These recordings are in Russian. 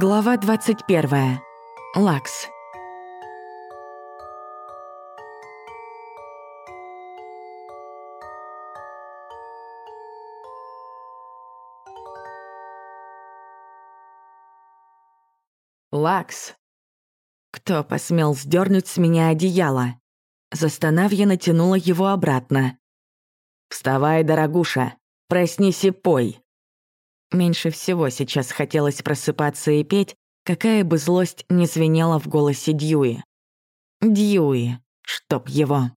Глава 21. Лакс. Лакс. Кто посмел сдернуть с меня одеяло? Застонав, я натянула его обратно. «Вставай, дорогуша, проснись и пой». Меньше всего сейчас хотелось просыпаться и петь, какая бы злость не звенела в голосе Дьюи. Дьюи, чтоб его.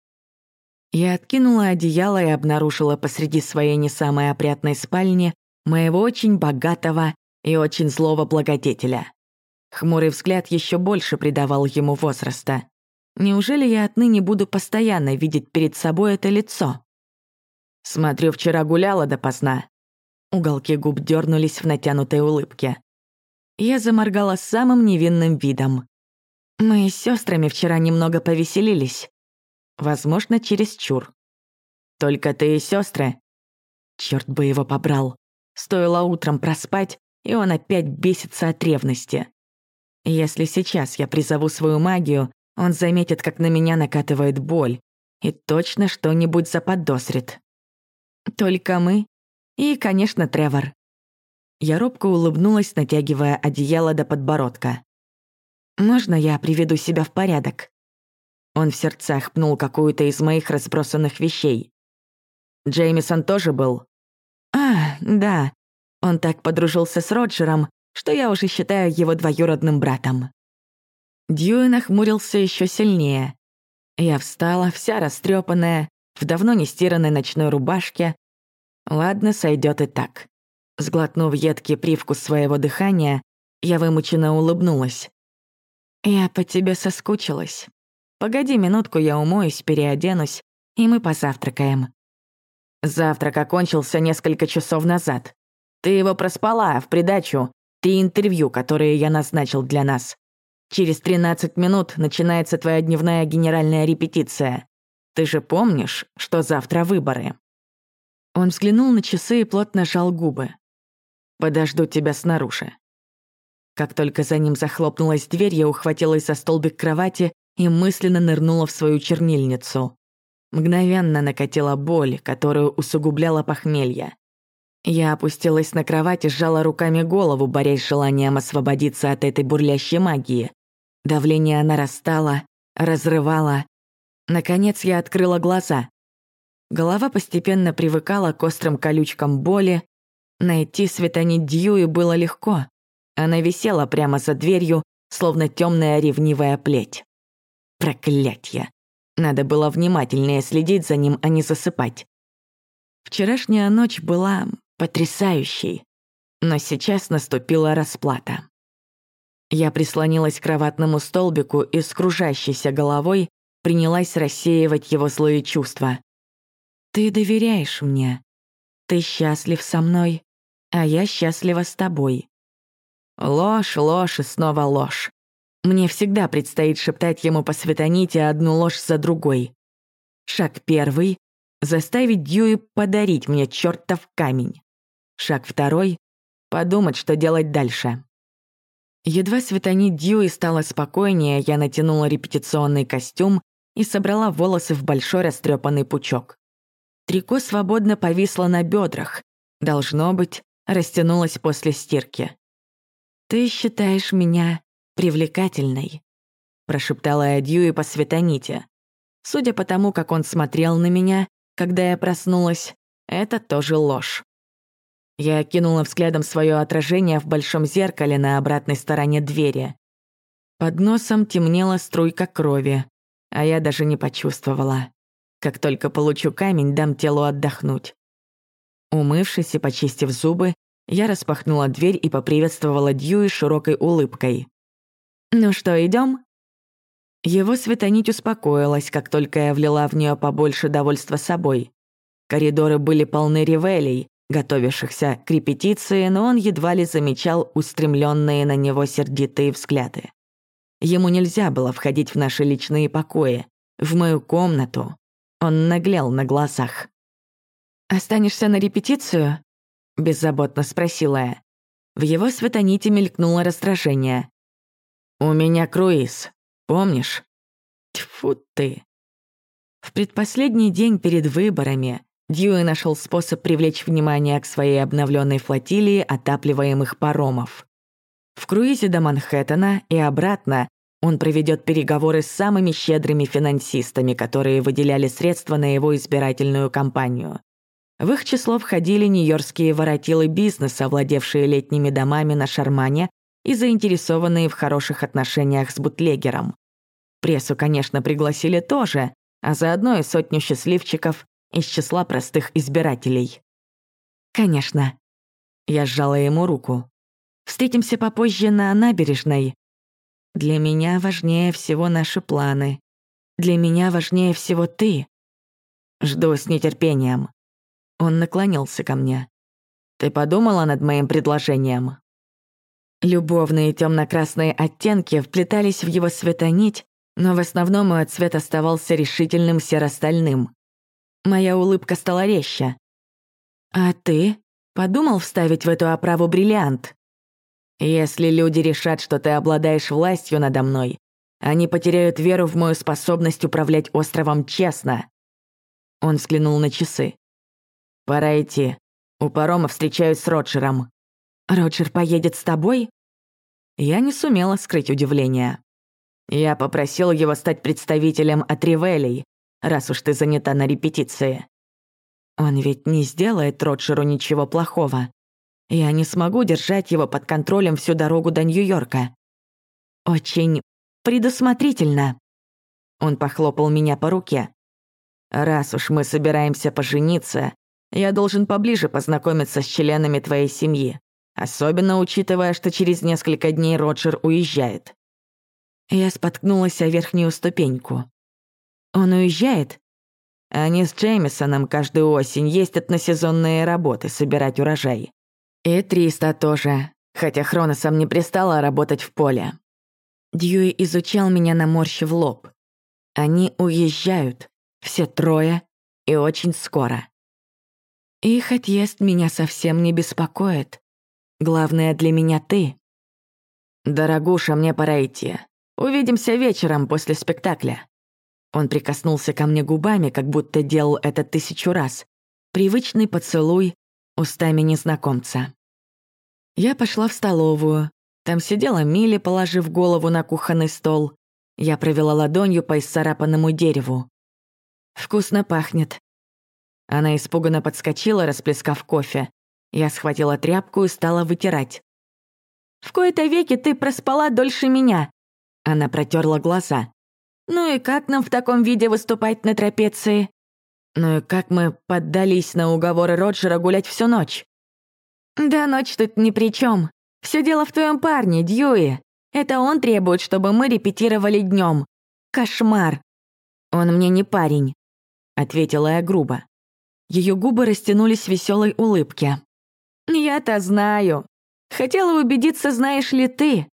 Я откинула одеяло и обнаружила посреди своей не самой опрятной спальни моего очень богатого и очень злого благодетеля. Хмурый взгляд еще больше придавал ему возраста. Неужели я отныне буду постоянно видеть перед собой это лицо? Смотрю, вчера гуляла допоздна. Уголки губ дернулись в натянутой улыбке. Я заморгала самым невинным видом. Мы с сестрами вчера немного повеселились. Возможно, через чур. Только ты и сестры. Черт бы его побрал. Стоило утром проспать, и он опять бесится от ревности. Если сейчас я призову свою магию, он заметит, как на меня накатывает боль, и точно что-нибудь заподозрит. Только мы и, конечно, Тревор. Я робко улыбнулась, натягивая одеяло до подбородка. «Можно я приведу себя в порядок?» Он в сердцах пнул какую-то из моих разбросанных вещей. «Джеймисон тоже был?» «А, да. Он так подружился с Роджером, что я уже считаю его двоюродным братом». Дьюи нахмурился еще сильнее. Я встала, вся растрепанная, в давно не стиранной ночной рубашке, Ладно, сойдет и так. Сглотнув едкий привкус своего дыхания, я вымученно улыбнулась. «Я по тебе соскучилась. Погоди минутку, я умоюсь, переоденусь, и мы позавтракаем». Завтрак окончился несколько часов назад. Ты его проспала, а в придачу три интервью, которые я назначил для нас. Через 13 минут начинается твоя дневная генеральная репетиция. Ты же помнишь, что завтра выборы?» Он взглянул на часы и плотно сжал губы. «Подожду тебя снаружи». Как только за ним захлопнулась дверь, я ухватилась за столбик кровати и мысленно нырнула в свою чернильницу. Мгновенно накатила боль, которую усугубляла похмелье. Я опустилась на кровать и сжала руками голову, борясь с желанием освободиться от этой бурлящей магии. Давление нарастало, разрывало. Наконец я открыла глаза. Голова постепенно привыкала к острым колючкам боли. Найти Светани Дьюи было легко. Она висела прямо за дверью, словно темная ревнивая плеть. Проклятье. Надо было внимательнее следить за ним, а не засыпать. Вчерашняя ночь была потрясающей, но сейчас наступила расплата. Я прислонилась к кроватному столбику и с кружащейся головой принялась рассеивать его злые чувства. Ты доверяешь мне. Ты счастлив со мной, а я счастлива с тобой. Ложь, ложь и снова ложь. Мне всегда предстоит шептать ему по светоните одну ложь за другой. Шаг первый — заставить Дьюи подарить мне чертов камень. Шаг второй — подумать, что делать дальше. Едва светонить Дьюи стало спокойнее, я натянула репетиционный костюм и собрала волосы в большой растрепанный пучок. Трико свободно повисло на бедрах. Должно быть, растянулось после стирки. «Ты считаешь меня привлекательной?» прошептала я Дьюи по светоните. Судя по тому, как он смотрел на меня, когда я проснулась, это тоже ложь. Я окинула взглядом свое отражение в большом зеркале на обратной стороне двери. Под носом темнела струйка крови, а я даже не почувствовала. Как только получу камень, дам телу отдохнуть. Умывшись и почистив зубы, я распахнула дверь и поприветствовала Дьюи широкой улыбкой. «Ну что, идем? Его светонить успокоилась, как только я влила в нее побольше довольства собой. Коридоры были полны ревелей, готовившихся к репетиции, но он едва ли замечал устремленные на него сердитые взгляды. Ему нельзя было входить в наши личные покои, в мою комнату, он наглял на глазах. «Останешься на репетицию?» — беззаботно спросила я. В его светоните мелькнуло раздражение. «У меня круиз, помнишь?» Тьфу ты. В предпоследний день перед выборами Дьюи нашел способ привлечь внимание к своей обновленной флотилии отапливаемых паромов. В круизе до Манхэттена и обратно он проведет переговоры с самыми щедрыми финансистами, которые выделяли средства на его избирательную кампанию. В их число входили нью-йоркские воротилы бизнеса, владевшие летними домами на Шармане и заинтересованные в хороших отношениях с бутлегером. Прессу, конечно, пригласили тоже, а заодно и сотню счастливчиков из числа простых избирателей. «Конечно». Я сжала ему руку. «Встретимся попозже на набережной. Для меня важнее всего наши планы. Для меня важнее всего ты. Жду с нетерпением». Он наклонился ко мне. «Ты подумала над моим предложением?» Любовные темно-красные оттенки вплетались в его светонить, но в основном мой цвет оставался решительным серо-стальным. Моя улыбка стала резче. «А ты? Подумал вставить в эту оправу бриллиант?» «Если люди решат, что ты обладаешь властью надо мной, они потеряют веру в мою способность управлять островом честно». Он взглянул на часы. «Пора идти. У парома встречаюсь с Роджером». «Роджер поедет с тобой?» Я не сумела скрыть удивление. Я попросил его стать представителем от Ривелей, раз уж ты занята на репетиции. Он ведь не сделает Роджеру ничего плохого. Я не смогу держать его под контролем всю дорогу до Нью-Йорка. Очень предусмотрительно. Он похлопал меня по руке. Раз уж мы собираемся пожениться, я должен поближе познакомиться с членами твоей семьи, особенно учитывая, что через несколько дней Роджер уезжает. Я споткнулась о верхнюю ступеньку. «Он уезжает?» Они с Джеймисоном каждую осень ездят на сезонные работы собирать урожай. И Триста тоже, хотя Хроносом не пристало работать в поле. Дьюи изучал меня наморщив лоб. Они уезжают, все трое, и очень скоро. Их отъезд меня совсем не беспокоит. Главное для меня ты. Дорогуша, мне пора идти. Увидимся вечером после спектакля». Он прикоснулся ко мне губами, как будто делал это тысячу раз. Привычный поцелуй устами незнакомца. Я пошла в столовую. Там сидела Милли, положив голову на кухонный стол. Я провела ладонью по исцарапанному дереву. «Вкусно пахнет». Она испуганно подскочила, расплескав кофе. Я схватила тряпку и стала вытирать. «В кои-то веки ты проспала дольше меня. Она протерла глаза. «Ну и как нам в таком виде выступать на трапеции?» «Ну и как мы поддались на уговоры Роджера гулять всю ночь?» «Да ночь тут ни при чем. Все дело в твоем парне, Дьюи. Это он требует, чтобы мы репетировали днем. Кошмар!» «Он мне не парень», — ответила я грубо. Ее губы растянулись в веселой улыбке. «Я-то знаю. Хотела убедиться, знаешь ли ты.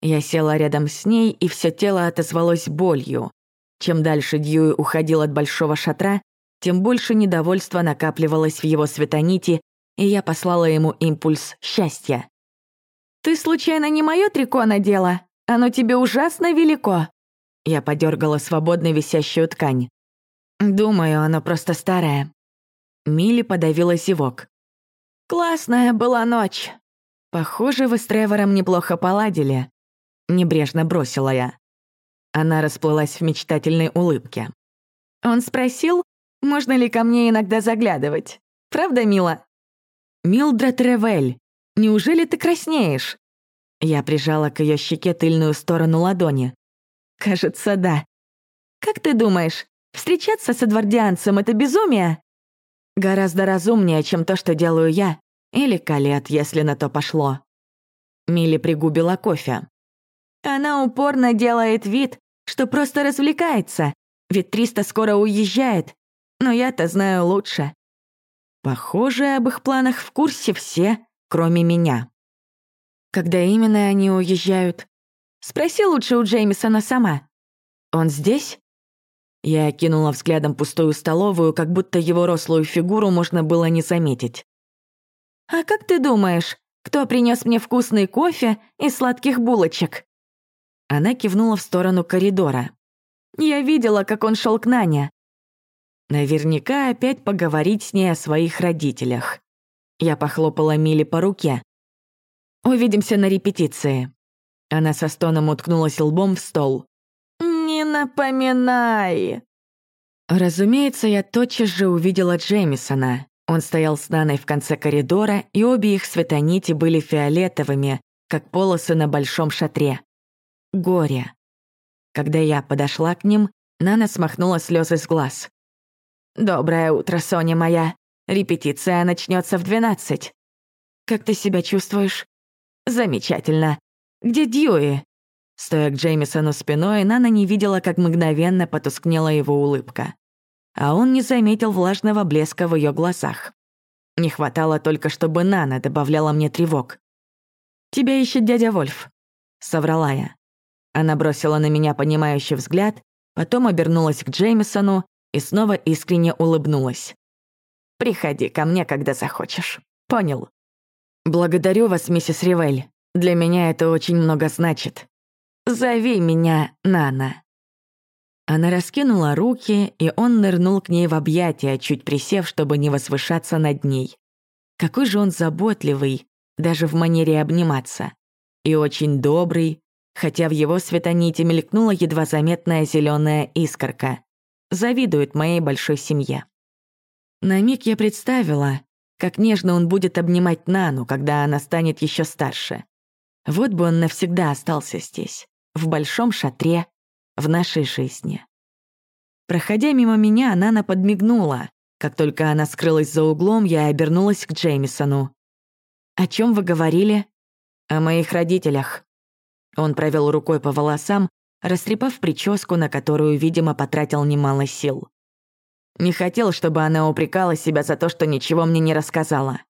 Я села рядом с ней, и все тело отозвалось болью. Чем дальше Дьюи уходил от большого шатра, тем больше недовольства накапливалось в его светонити, и я послала ему импульс счастья. «Ты случайно не мое трико надела? Оно тебе ужасно велико!» Я подергала свободно висящую ткань. «Думаю, оно просто старое». Милли подавила зевок. «Классная была ночь. Похоже, вы с Тревором неплохо поладили. Небрежно бросила я. Она расплылась в мечтательной улыбке. Он спросил, можно ли ко мне иногда заглядывать. Правда, мила? Милдред Ревель, неужели ты краснеешь? Я прижала к ее щеке тыльную сторону ладони. Кажется, да. Как ты думаешь, встречаться с эдвардианцем — это безумие? Гораздо разумнее, чем то, что делаю я. Или Калет, если на то пошло. Милли пригубила кофе. Она упорно делает вид, что просто развлекается, ведь Триста скоро уезжает, но я-то знаю лучше. Похоже, об их планах в курсе все, кроме меня. Когда именно они уезжают? Спроси лучше у Джеймисона сама. Он здесь? Я кинула взглядом пустую столовую, как будто его рослую фигуру можно было не заметить. «А как ты думаешь, кто принес мне вкусный кофе и сладких булочек?» Она кивнула в сторону коридора. «Я видела, как он шел к Нане. Наверняка опять поговорить с ней о своих родителях. Я похлопала Миле по руке. «Увидимся на репетиции». Она со стоном уткнулась лбом в стол. «Не напоминай!» Разумеется, я тотчас же увидела Джеймисона. Он стоял с Наной в конце коридора, и обе их светонити были фиолетовыми, как полосы на большом шатре. Горе. Когда я подошла к ним, Нана смахнула слезы с глаз. «Доброе утро, Соня моя. Репетиция начнется в двенадцать. Как ты себя чувствуешь?» «Замечательно. Где Дьюи?» Стоя к Джеймисону спиной, Нана не видела, как мгновенно потускнела его улыбка. А он не заметил влажного блеска в ее глазах. Не хватало только, чтобы Нана добавляла мне тревог. «Тебя ищет дядя Вольф», — соврала я. Она бросила на меня понимающий взгляд, потом обернулась к Джеймисону и снова искренне улыбнулась. Приходи ко мне, когда захочешь. Понял?» «Благодарю вас, миссис Ривель. Для меня это очень много значит. Зови меня Нана». Она раскинула руки, и он нырнул к ней в объятия, чуть присев, чтобы не возвышаться над ней. Какой же он заботливый, даже в манере обниматься. И очень добрый, хотя в его светоните мелькнула едва заметная зеленая искорка. Завидует моей большой семье. На миг я представила, как нежно он будет обнимать Нану, когда она станет еще старше. Вот бы он навсегда остался здесь, в большом шатре, в нашей жизни. Проходя мимо меня, Нана подмигнула. Как только она скрылась за углом, я обернулась к Джеймисону. «О чем вы говорили?» «О моих родителях». Он провел рукой по волосам, растрепав прическу, на которую, видимо, потратил немало сил. Не хотел, чтобы она упрекала себя за то, что ничего мне не рассказала.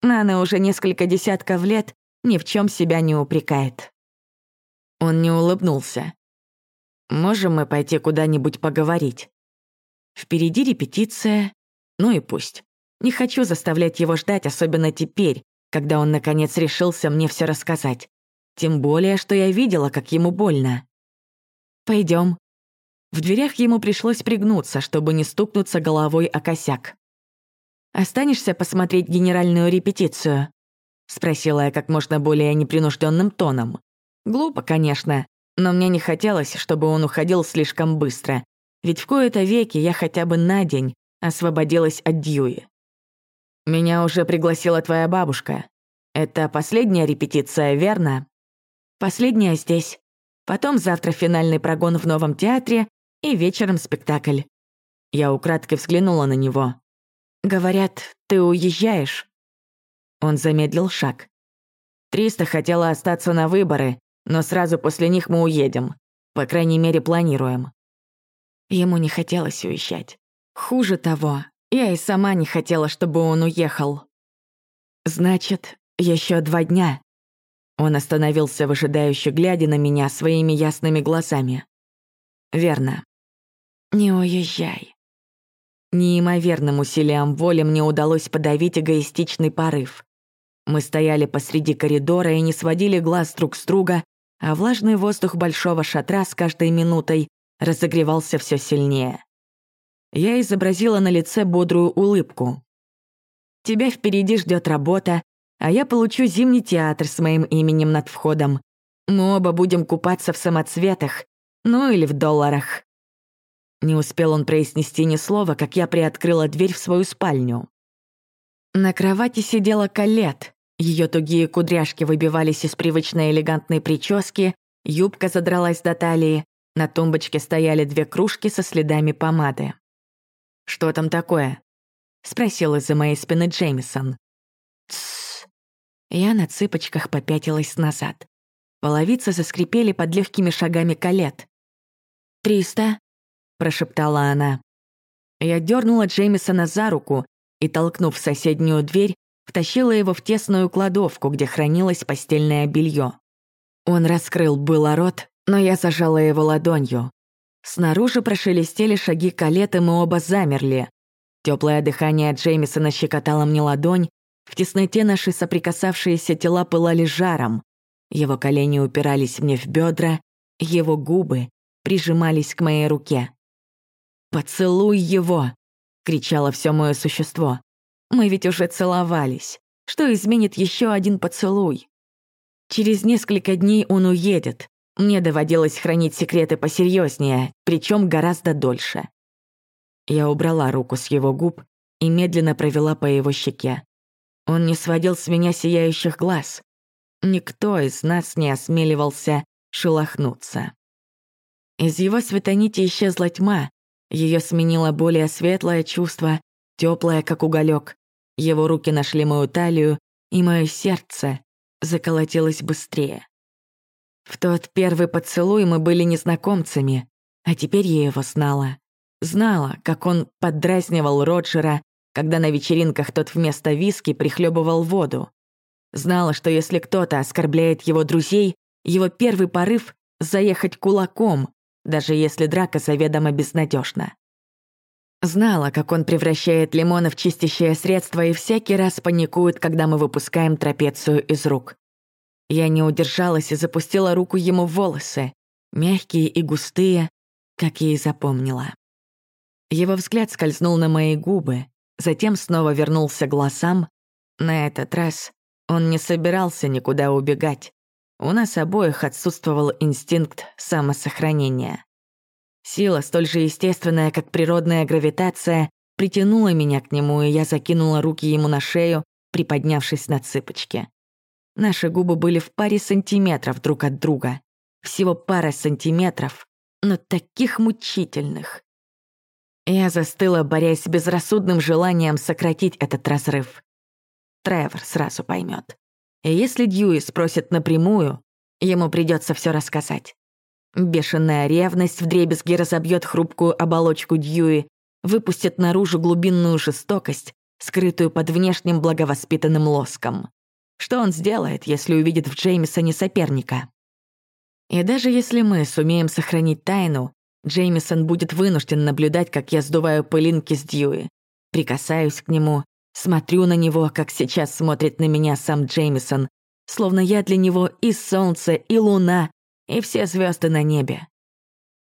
Нана уже несколько десятков лет ни в чем себя не упрекает. Он не улыбнулся. «Можем мы пойти куда-нибудь поговорить?» Впереди репетиция, ну и пусть. Не хочу заставлять его ждать, особенно теперь, когда он наконец решился мне все рассказать. Тем более, что я видела, как ему больно. Пойдем, в дверях ему пришлось пригнуться, чтобы не стукнуться головой о косяк. «Останешься посмотреть генеральную репетицию?» — спросила я как можно более непринужденным тоном. Глупо, конечно, но мне не хотелось, чтобы он уходил слишком быстро, ведь в кои-то веки я хотя бы на день освободилась от Дьюи. «Меня уже пригласила твоя бабушка. Это последняя репетиция, верно?» «Последняя здесь. Потом завтра финальный прогон в новом театре, и вечером спектакль. Я украдкой взглянула на него. «Говорят, ты уезжаешь?» Он замедлил шаг. «Триста хотела остаться на выборы, но сразу после них мы уедем. По крайней мере, планируем». Ему не хотелось уезжать. Хуже того, я и сама не хотела, чтобы он уехал. «Значит, еще два дня». Он остановился, выжидающе глядя на меня своими ясными глазами. «Верно. «Не уезжай». Неимоверным усилием воли мне удалось подавить эгоистичный порыв. Мы стояли посреди коридора и не сводили глаз друг с друга, а влажный воздух большого шатра с каждой минутой разогревался все сильнее. Я изобразила на лице бодрую улыбку. «Тебя впереди ждет работа, а я получу зимний театр с моим именем над входом. Мы оба будем купаться в самоцветах, ну или в долларах. Не успел он произнести ни слова, как я приоткрыла дверь в свою спальню. На кровати сидела Калет. Ее тугие кудряшки выбивались из привычной элегантной прически, юбка задралась до талии, на тумбочке стояли две кружки со следами помады. «Что там такое?» — спросил из-за моей спины Джеймисон. Я на цыпочках попятилась назад. Половицы заскрипели под легкими шагами Калет. «Триста?» прошептала она. Я дернула Джеймисона за руку и, толкнув соседнюю дверь, втащила его в тесную кладовку, где хранилось постельное белье. Он раскрыл было рот, но я зажала его ладонью. Снаружи прошелестели шаги Калеты, мы оба замерли. Теплое дыхание Джеймисона щекотало мне ладонь, В тесноте наши соприкасавшиеся тела пылали жаром. Его колени упирались мне в бедра, его губы прижимались к моей руке. «Поцелуй его!» — кричало все мое существо. «Мы ведь уже целовались. Что изменит еще один поцелуй?» Через несколько дней он уедет. Мне доводилось хранить секреты посерьезнее, причем гораздо дольше. Я убрала руку с его губ и медленно провела по его щеке. Он не сводил с меня сияющих глаз. Никто из нас не осмеливался шелохнуться. Из его светонити исчезла тьма, ее сменило более светлое чувство, теплое, как уголек. Его руки нашли мою талию, и мое сердце заколотилось быстрее. В тот первый поцелуй мы были незнакомцами, а теперь я его знала. Знала, как он поддразнивал Роджера, когда на вечеринках тот вместо виски прихлебывал воду. Знала, что если кто-то оскорбляет его друзей, его первый порыв — заехать кулаком, даже если драка заведомо безнадежна. Знала, как он превращает лимоны в чистящее средство и всякий раз паникует, когда мы выпускаем трапецию из рук. Я не удержалась и запустила руку ему в волосы, мягкие и густые, как я и запомнила. Его взгляд скользнул на мои губы, затем снова вернулся к глазам. На этот раз он не собирался никуда убегать. У нас обоих отсутствовал инстинкт самосохранения. Сила, столь же естественная, как природная гравитация, притянула меня к нему, и я закинула руки ему на шею, приподнявшись на цыпочки. Наши губы были в паре сантиметров друг от друга. Всего пара сантиметров, но таких мучительных. Я застыла, борясь с безрассудным желанием сократить этот разрыв. Тревор сразу поймет. И если Дьюи спросит напрямую, ему придется все рассказать. Бешеная ревность вдребезги разобьет хрупкую оболочку Дьюи, выпустит наружу глубинную жестокость, скрытую под внешним благовоспитанным лоском. Что он сделает, если увидит в Джеймисоне соперника? И даже если мы сумеем сохранить тайну, Джеймисон будет вынужден наблюдать, как я сдуваю пылинки с Дьюи. Прикасаюсь к нему, смотрю на него, как сейчас смотрит на меня сам Джеймисон, словно я для него и солнце, и луна, и все звезды на небе.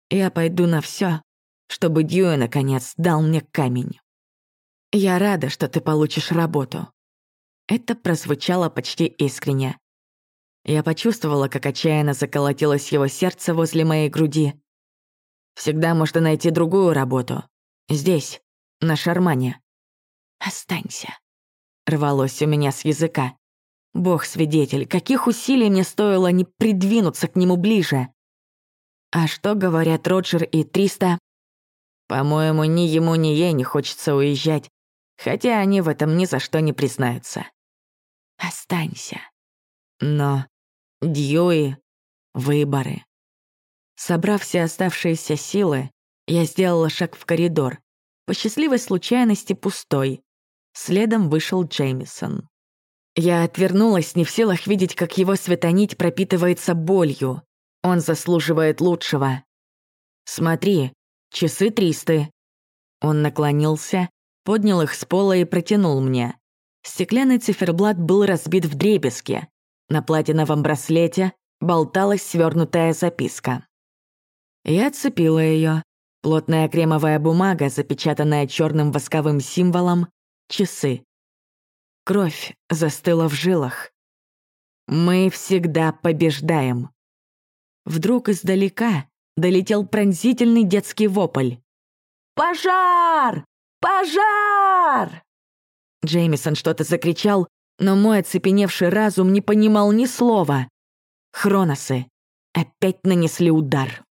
Я пойду на все, чтобы Дьюи, наконец, дал мне камень. Я рада, что ты получишь работу. Это прозвучало почти искренне. Я почувствовала, как отчаянно заколотилось его сердце возле моей груди. Всегда можно найти другую работу. Здесь, на Шармане. «Останься», — рвалось у меня с языка. Бог свидетель, каких усилий мне стоило не придвинуться к нему ближе. А что говорят Роджер и Триста? По-моему, ни ему, ни ей не хочется уезжать, хотя они в этом ни за что не признаются. Останься. Но Дьюи — выборы. Собрав все оставшиеся силы, я сделала шаг в коридор, по счастливой случайности пустой. Следом вышел Джеймисон. Я отвернулась, не в силах видеть, как его светонить пропитывается болью. Он заслуживает лучшего. «Смотри, часы тристы». Он наклонился, поднял их с пола и протянул мне. Стеклянный циферблат был разбит в дребезги. На платиновом браслете болталась свернутая записка. Я отцепила ее. Плотная кремовая бумага, запечатанная черным восковым символом, часы. Кровь застыла в жилах. Мы всегда побеждаем. Вдруг издалека долетел пронзительный детский вопль. «Пожар! Пожар!» Джеймисон что-то закричал, но мой оцепеневший разум не понимал ни слова. Хроносы опять нанесли удар.